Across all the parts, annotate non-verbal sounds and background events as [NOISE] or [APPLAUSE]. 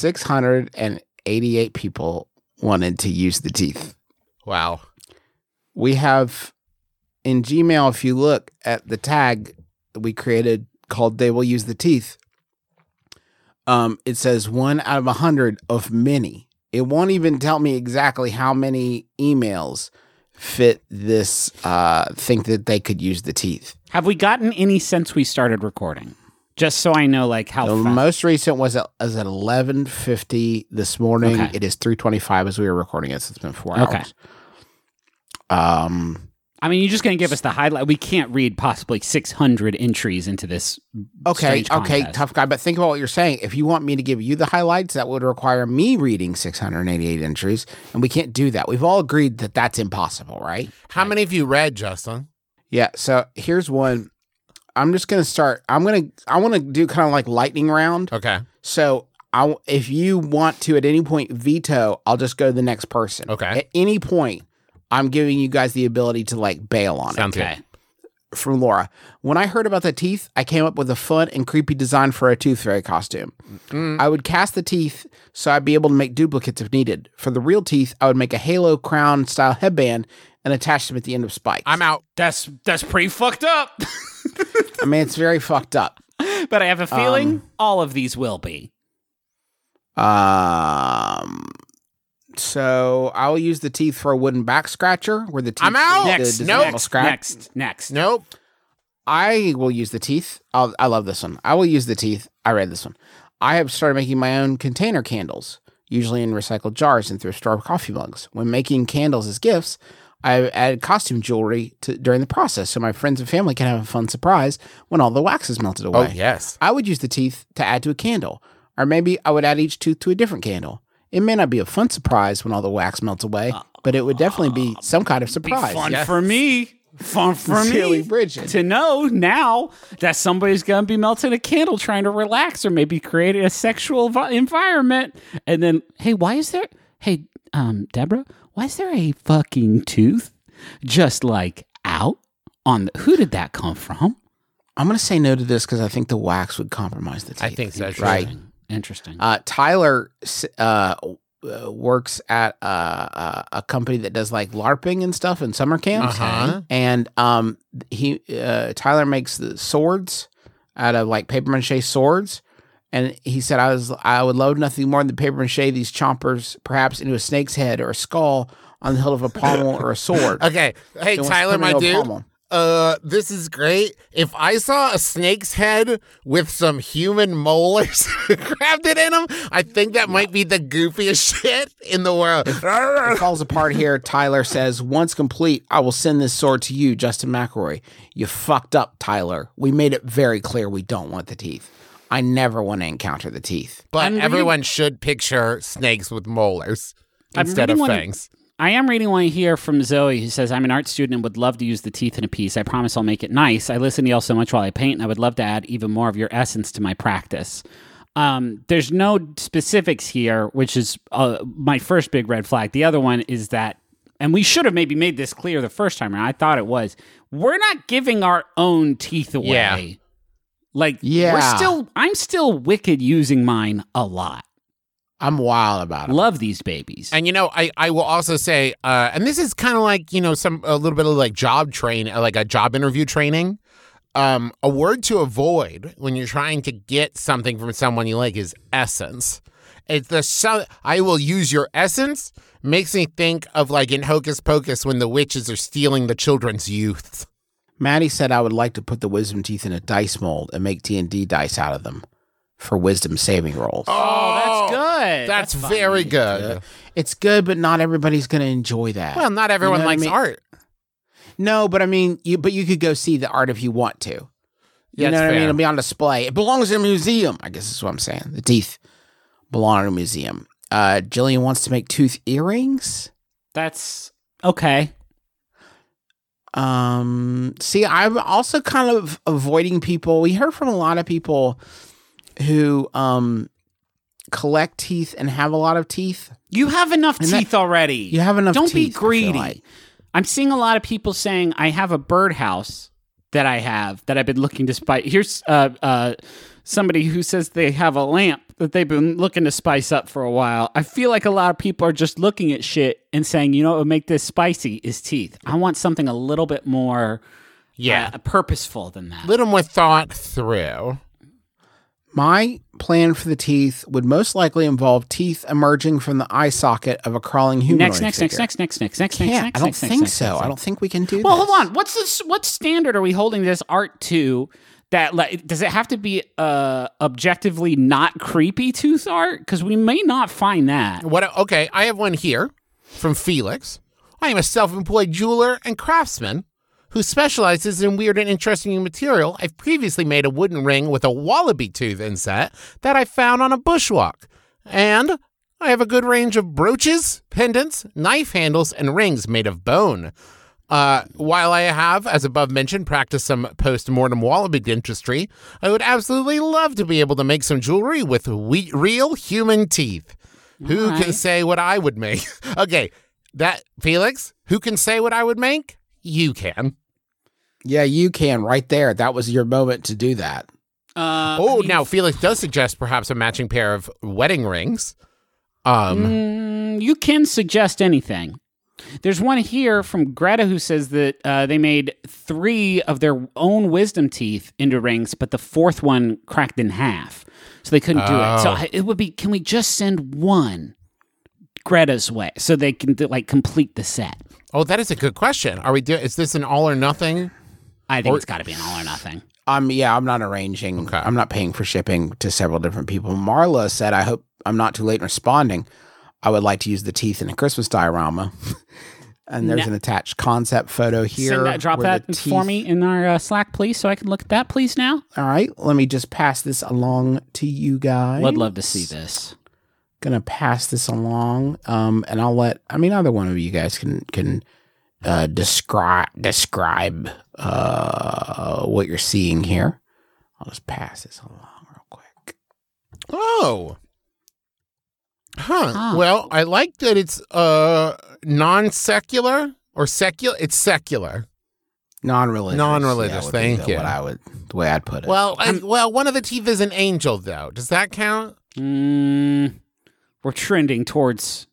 688 people wanted to use the teeth. Wow. We have in Gmail, if you look at the tag that we created called They Will Use the Teeth, um, it says one out of a hundred of many. It won't even tell me exactly how many emails fit this uh think that they could use the teeth. Have we gotten any since we started recording? Just so I know, like how The fast. most recent was at, was at eleven fifty this morning. Okay. It is three twenty five as we were recording it. So it's been four hours. Okay. Um. I mean, you're just going to give us the highlight. We can't read possibly 600 entries into this. Okay. Okay. Tough guy. But think about what you're saying. If you want me to give you the highlights, that would require me reading six hundred eighty eight entries, and we can't do that. We've all agreed that that's impossible, right? How many of you read, Justin? Yeah. So here's one. I'm just gonna start. I'm gonna. I want to do kind of like lightning round. Okay. So I, if you want to at any point veto, I'll just go to the next person. Okay. At any point, I'm giving you guys the ability to like bail on Sounds Okay. it. From Laura, when I heard about the teeth, I came up with a fun and creepy design for a tooth fairy costume. Mm. I would cast the teeth so I'd be able to make duplicates if needed. For the real teeth, I would make a halo crown style headband and attach them at the end of spikes. I'm out. That's that's pretty fucked up. [LAUGHS] I mean, it's very fucked up. but I have a feeling Um, all of these will be. Um. So I will use the teeth for a wooden back scratcher, where the teeth. I'm out. Next, will next, scratch. next, next. Nope. I will use the teeth. I'll, I love this one. I will use the teeth. I read this one. I have started making my own container candles, usually in recycled jars and thrift store coffee mugs. When making candles as gifts, I added costume jewelry to, during the process so my friends and family can have a fun surprise when all the wax is melted away. Oh, away. yes. I would use the teeth to add to a candle, or maybe I would add each tooth to a different candle. It may not be a fun surprise when all the wax melts away, but it would definitely be some kind of Be surprise. fun Yes. for me. Fun for [LAUGHS] Sincerely, me. Bridget. To know now that somebody's gonna be melting a candle trying to relax or maybe create a sexual environment, and then hey, why is there? Hey, um, Deborah, why is there a fucking tooth just like out on the? Who did that come from? I'm going to say no to this because I think the wax would compromise the teeth. I think so. too. Right. Interesting. Uh, Tyler uh, uh, works at uh, uh, a company that does like LARPing and stuff in summer camps. Uh-huh. And um, he uh, Tyler makes the swords out of like paper mache swords. And he said, "I was I would load nothing more than the paper mache these chompers, perhaps into a snake's head or a skull on the hilt of a pommel or a sword." [LAUGHS] Okay. Hey, So Tyler, my dude. pommel. Uh, this is great. If I saw a snake's head with some human molars [LAUGHS] crafted in them, I think that might be the goofiest [LAUGHS] shit in the world. It falls apart here. Tyler says, Once complete, I will send this sword to you, Justin McElroy. You fucked up, Tyler. We made it very clear we don't want the teeth. I never want to encounter the teeth. But I'm reading- everyone should picture snakes with molars I'm instead of reading one- fangs. I am reading one here from Zoe who says, I'm an art student and would love to use the teeth in a piece. I promise I'll make it nice. I listen to y'all so much while I paint, and I would love to add even more of your essence to my practice. Um, there's no specifics here, which is uh, my first big red flag. The other one is that, and we should have maybe made this clear the first time, and I thought it was, we're not giving our own teeth away. Yeah. Like, Yeah. we're still, I'm still wicked using mine a lot. I'm wild about it. Love these babies. And you know, I, I will also say, uh, and this is kind of like you know some a little bit of like job train, uh, like a job interview training. Um, a word to avoid when you're trying to get something from someone you like is essence. It's the so- I will use your essence makes me think of like in Hocus Pocus when the witches are stealing the children's youth. Maddie said I would like to put the wisdom teeth in a dice mold and make D&D dice out of them for wisdom saving rolls. oh, that's good. That's, fun. very good. It's good, but not everybody's going to enjoy that. Well, not everyone know what I likes mean? art. no, but I mean, you but you could go see the art if you want to. You Yeah, know it's what I mean? It'll be on display. It belongs in a museum. I guess is what I'm saying. The teeth belong in a museum. Uh, Jillian wants to make tooth earrings. That's okay. Um, see, I'm also kind of avoiding people. We heard from a lot of people who um collect teeth and have a lot of teeth. You have enough And that- teeth already. You have enough Don't be teeth, feel greedy. like. I'm seeing a lot of people saying, I have a birdhouse that I have that I've been looking to spice. Here's uh, uh, somebody who says they have a lamp that they've been looking to spice up for a while. I feel like a lot of people are just looking at shit and saying, you know, what would make this spicy is teeth. I want something a little bit more Yeah. uh, purposeful than that. A little more thought through. My plan for the teeth would most likely involve teeth emerging from the eye socket of a crawling humanoid. Next, next, next, figure. next, next, next, next, Can't. next, next. I don't next, think next, so. next, I don't think we can do that. Well, this. hold on. What's this? What standard are we holding this art to? That like, does it have to be uh, objectively not creepy tooth art? Because we may not find that. What? Okay, I have one here from Felix. I am a self-employed jeweler and craftsman who specializes in weird and interesting material. I've previously made a wooden ring with a wallaby tooth inset that I found on a bushwalk, and I have a good range of brooches, pendants, knife handles, and rings made of bone. Uh, while I have, as above mentioned, practiced some post-mortem wallaby dentistry, I would absolutely love to be able to make some jewelry with we- real human teeth. Who All can say what I would make? [LAUGHS] okay, that Felix, who can say what I would make? You can. Yeah, you can right there. That was your moment to do that. Uh, oh, I mean, now Felix does suggest perhaps a matching pair of wedding rings. Um, mm, you can suggest anything. There's one here from Greta who says that uh, they made three of their own wisdom teeth into rings, but the fourth one cracked in half, so they couldn't do it. So Oh. It would be, can we just send one Greta's way so they can like complete the set? oh, that is a good question. Are we doing? Is this an all or nothing? I think Or- it's got to be an all or nothing. Um, yeah, I'm not arranging. Okay. I'm not paying for shipping to several different people. Marla said, "I hope I'm not too late in responding. I would like to use the teeth in a Christmas diorama." [LAUGHS] and there's No. an attached concept photo here. That, drop that the for me in our uh, Slack, please, so I can look at that, please. Now, All right, let me just pass this along to you guys. would love to see this. Gonna pass this along, um, and I'll let. I mean, either one of you guys can can uh, describe describe uh, what you're seeing here. I'll just pass this along real quick. Oh. Huh. Well, I like that it's uh non secular or secular. It's secular. Non-religious. Non-religious, yeah, thank the- you. What I would, the way I'd put it. Well, I, well, one of the teeth is an angel, though. Does that count? Mm, we're trending towards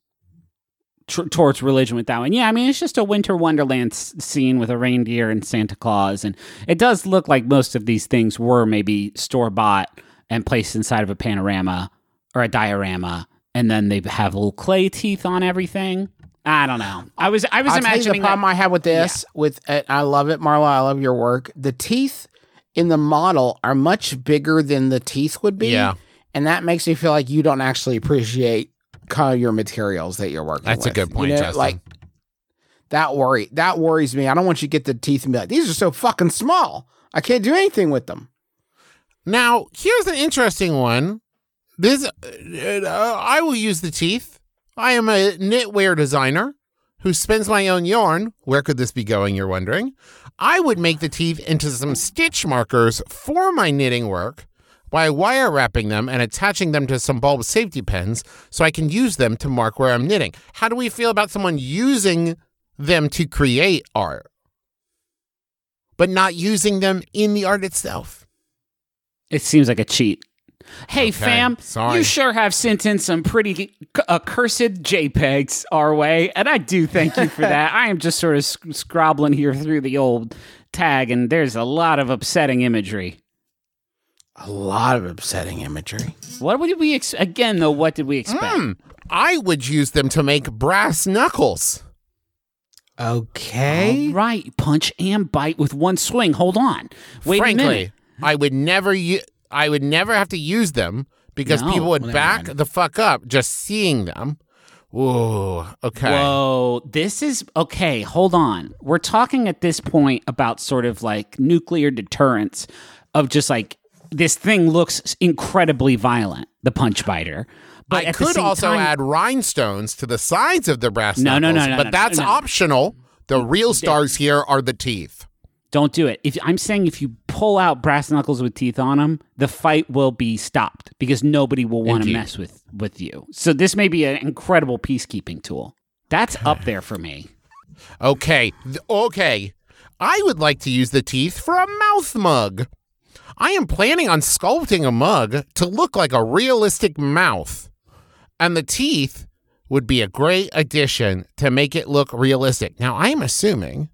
tr- towards religion with that one. Yeah, I mean it's just a winter wonderland s- scene with a reindeer and Santa Claus, and it does look like most of these things were maybe store bought and placed inside of a panorama or a diorama, and then they have little clay teeth on everything. I don't know. I was I was I'll imagining the problem that, I have with this. With uh, I love it, Marla. I love your work. The teeth in the model are much bigger than the teeth would be. Yeah. and that makes me feel like you don't actually appreciate kind of your materials that you're working. That's a good point, You know, Justin. Like that worry that worries me. I don't want you to get the teeth and be like, these are so fucking small. I can't do anything with them. Now, here's an interesting one. This, uh, uh, I will use the teeth. I am a knitwear designer who spins my own yarn. Where could this be going, you're wondering? I would make the teeth into some stitch markers for my knitting work by wire wrapping them and attaching them to some bulb safety pins so I can use them to mark where I'm knitting. How do we feel about someone using them to create art, but not using them in the art itself? it seems like a cheat. Hey fam, sorry. you sure have sent in some pretty accursed uh, JPEGs our way, and I do thank you for that. [LAUGHS] I am just sort of sc- scrobbling here through the old tag, and there's a lot of upsetting imagery. A lot of upsetting imagery. What did we ex- again though? What did we expect? Hmm. I would use them to make brass knuckles. Okay. All right, punch and bite with one swing. Hold on, wait a minute. Frankly, I would never u- I would never have to use them because No, people would well, back the fuck up just seeing them. Ooh, okay. Whoa, this is okay. Hold on. We're talking at this point about sort of like nuclear deterrence of just like this thing looks incredibly violent, the punch biter. But I could also time- add rhinestones to the sides of the brass No, no, knuckles, no, no, but no, that's no. optional. The real stars here are the teeth. Don't do it. If I'm saying if you pull out brass knuckles with teeth on them, the fight will be stopped because nobody will want to mess with with you. So this may be an incredible peacekeeping tool. That's up there for me. Okay. Okay. I would like to use the teeth for a mouth mug. I am planning on sculpting a mug to look like a realistic mouth. And the teeth would be a great addition to make it look realistic. Now, I am assuming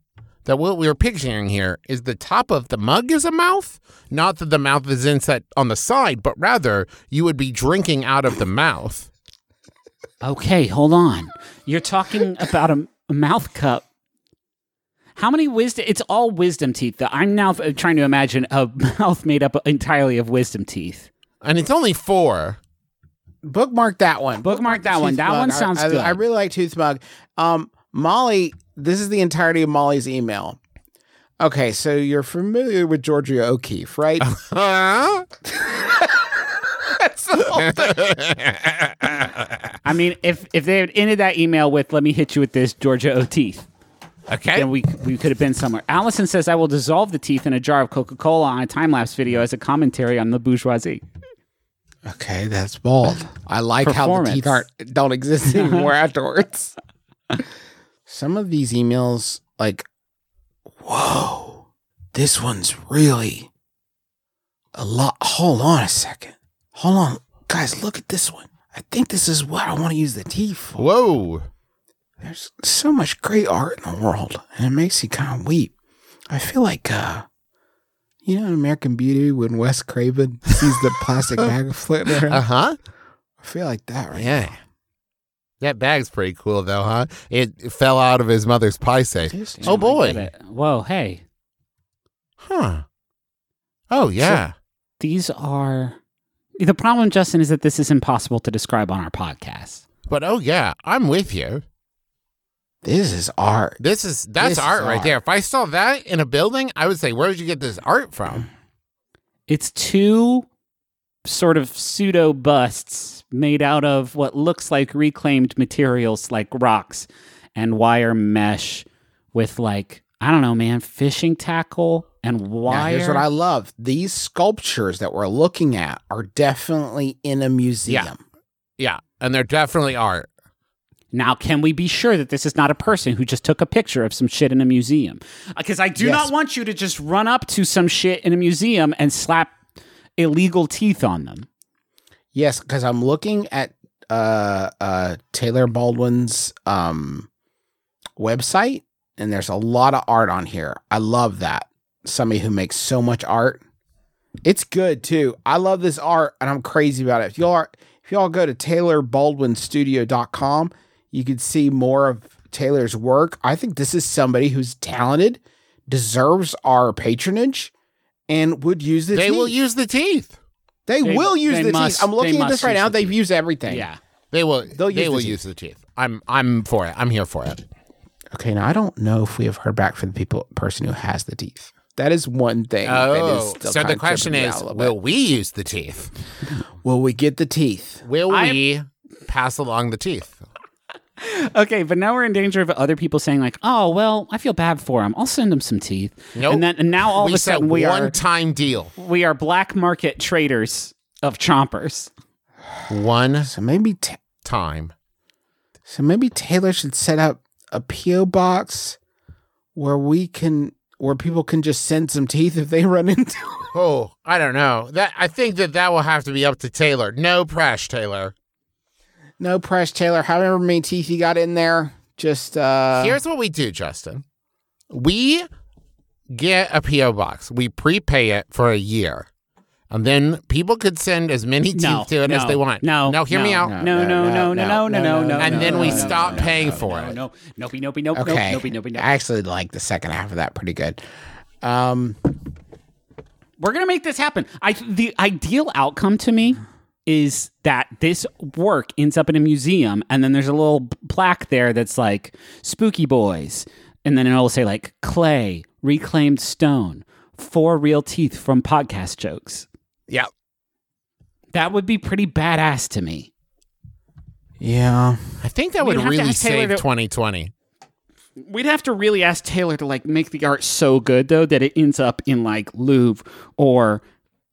that what we're picturing here is the top of the mug is a mouth, not that the mouth is inset on the side, but rather you would be drinking out of the mouth. Okay, hold on. You're talking about a, a mouth cup. How many wisdom? It's all wisdom teeth. Though. I'm now trying to imagine a [LAUGHS] mouth made up entirely of wisdom teeth. And it's only four. Bookmark that one. Bookmark that one. That one sounds I, good. I really like Tooth Mug. Um, Molly, this is the entirety of Molly's email. Okay, so you're familiar with Georgia O'Keeffe, right? Huh? That's the whole thing. I mean, if if they had ended that email with "Let me hit you with this Georgia O teeth," okay. then we we could have been somewhere. Allison says, "I will dissolve the teeth in a jar of Coca Cola on a time lapse video as a commentary on the bourgeoisie." Okay, that's bold. I like how the teeth Performance. aren't don't exist [LAUGHS] anymore afterwards. Some of these emails, like, whoa, this one's really a lot. Hold on a second. Hold on, guys. Look at this one. I think this is what I want to use the teeth for. Whoa. There's so much great art in the world, and it makes you kind of weep. I feel like, uh, you know, in American Beauty when Wes Craven sees the plastic [LAUGHS] bag floating around. Uh huh. I feel like that right Yeah. That bag's pretty cool, though, huh? It fell out of his mother's pie safe. Just- Oh, boy. I get it. Whoa, hey, Huh. Oh, yeah. these are. The problem, Justin, is that this is impossible to describe on our podcast. but oh, yeah. I'm with you. This is art. This is that's This is art right art. there. If I saw that in a building, I would say, "Where did you get this art from?" It's two sort of pseudo busts made out of what looks like reclaimed materials like rocks and wire mesh with like I don't know, man, fishing tackle and Now, wire. here's what I love. These sculptures that we're looking at are definitely in a museum. Yeah, Yeah, and they're definitely art. Now, can we be sure that this is not a person who just took a picture of some shit in a museum? Because I do Yes. not want you to just run up to some shit in a museum and slap illegal teeth on them. Yes, because I'm looking at uh, uh, Taylor Baldwin's um, website, and there's a lot of art on here. I love that. Somebody who makes so much art. It's good too. I love this art, and I'm crazy about it. If y'all are, if y'all go to TaylorBaldwinStudio.com, you could see more of Taylor's work. I think this is somebody who's talented, deserves our patronage, and would use the teeth. They will use the teeth. They, They- will use they the must- teeth. I'm looking at this right now. the They've teeth. used everything. Yeah. They will. They'll they use will the use the teeth. I'm. I'm for it. I'm here for it. Okay, now I don't know if we have heard back from the people person who has the teeth. That is one thing. that is Oh, still so kind the question is: out a little Will we use the teeth? will we get the teeth? Will I- we pass along the teeth? [LAUGHS] Okay, but now we're in danger of other people saying like, "Oh, well, I feel bad for him. I'll send him some teeth." Nope. And then and now all we of a sudden we are one-time deal. we are black market traders of chompers. One So maybe, ta- time. so maybe Taylor should set up a PO box where we can, where people can just send some teeth if they run into. Oh, I don't know. That I think that that will have to be up to Taylor. No press, Taylor. No press, Taylor. However many teeth you got in there, just uh Here's what we do, Justin. We get a PO box. We prepay it for a year. And then people could send as many teeth no, to it no, as they want. No, no, hear no, me out. No, no, no, no, no, no, no, no. And then we stop paying for it. No, no, nope, nope, nope, okay. nope. I actually like the second half of that pretty good. Um, We're gonna make this happen. I the ideal outcome to me is that this work ends up in a museum, and then there's a little plaque there that's like "Spooky Boys," and then it'll say like "Clay, reclaimed stone, four real teeth from podcast jokes." Yeah. That would be pretty badass to me. yeah. I think that We'd would really save to- 2020. We'd have to really ask Taylor to like make the art so good though that it ends up in like Louvre or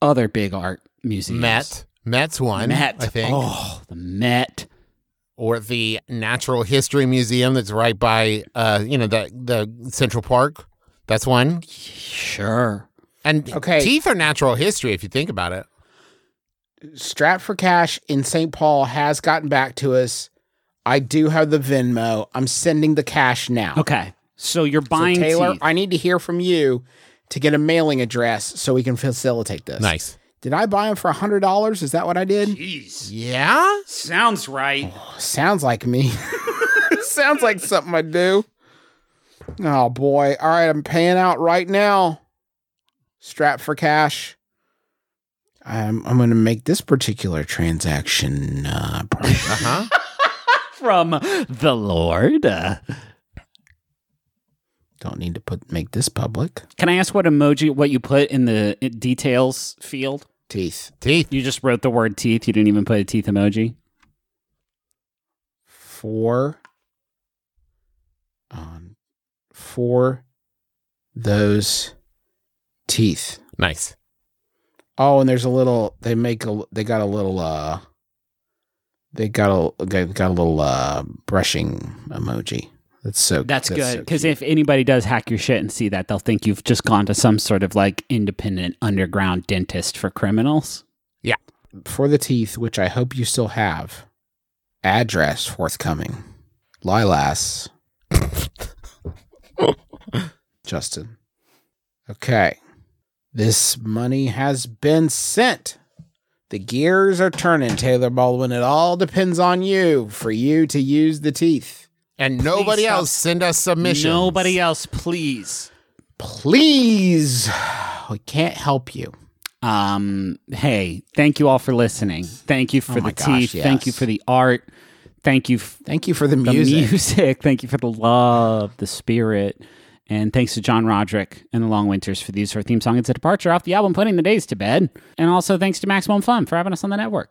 other big art museums. Met. Met's one, Met. I think. Oh, the Met. Or the Natural History Museum that's right by uh, you know, the the Central Park. That's one. Sure. And Okay. teeth are natural history if you think about it. Strap for Cash in St. Paul has gotten back to us. I do have the Venmo. I'm sending the cash now. Okay. So you're So buying Taylor, teeth. I need to hear from you to get a mailing address so we can facilitate this. Nice. Did I buy them for hundred dollars? Is that what I did? Jeez. Yeah. Sounds right. Sounds like me. [LAUGHS] Sounds like something I do. Oh boy. All right, I'm paying out right now. Strap for cash. I'm I'm gonna make this particular transaction uh. [LAUGHS] Uh huh. [LAUGHS] From the Lord. Uh, don't need to put make this public. can I ask what emoji, what you put in the details field? Teeth. teeth. You just wrote the word teeth. You didn't even put a teeth emoji. For on for those teeth. Nice. Oh, and there's a little. They make a. They got a little. uh They got a. They got a little uh brushing emoji. That's so. That's, good because cute. if anybody does hack your shit and see that, they'll think you've just gone to some sort of like independent underground dentist for criminals. Yeah. For the teeth, which I hope you still have, address forthcoming. Lilas. [LAUGHS] Justin. Okay. This money has been sent. The gears are turning, Taylor Baldwin. It all depends on you for you to use the teeth. And nobody else send us submissions. Nobody else, please. Please. We can't help you. Um, hey, thank you all for listening. Thank you for Oh the teeth. Thank you for the art. Thank you for Thank you for the the music. music. [LAUGHS] Thank you for the love, the spirit. And thanks to John Roderick and the Long Winters for the use of our theme song. It's a departure off the album Putting the Days to Bed. And also thanks to Maximum Fun for having us on the network.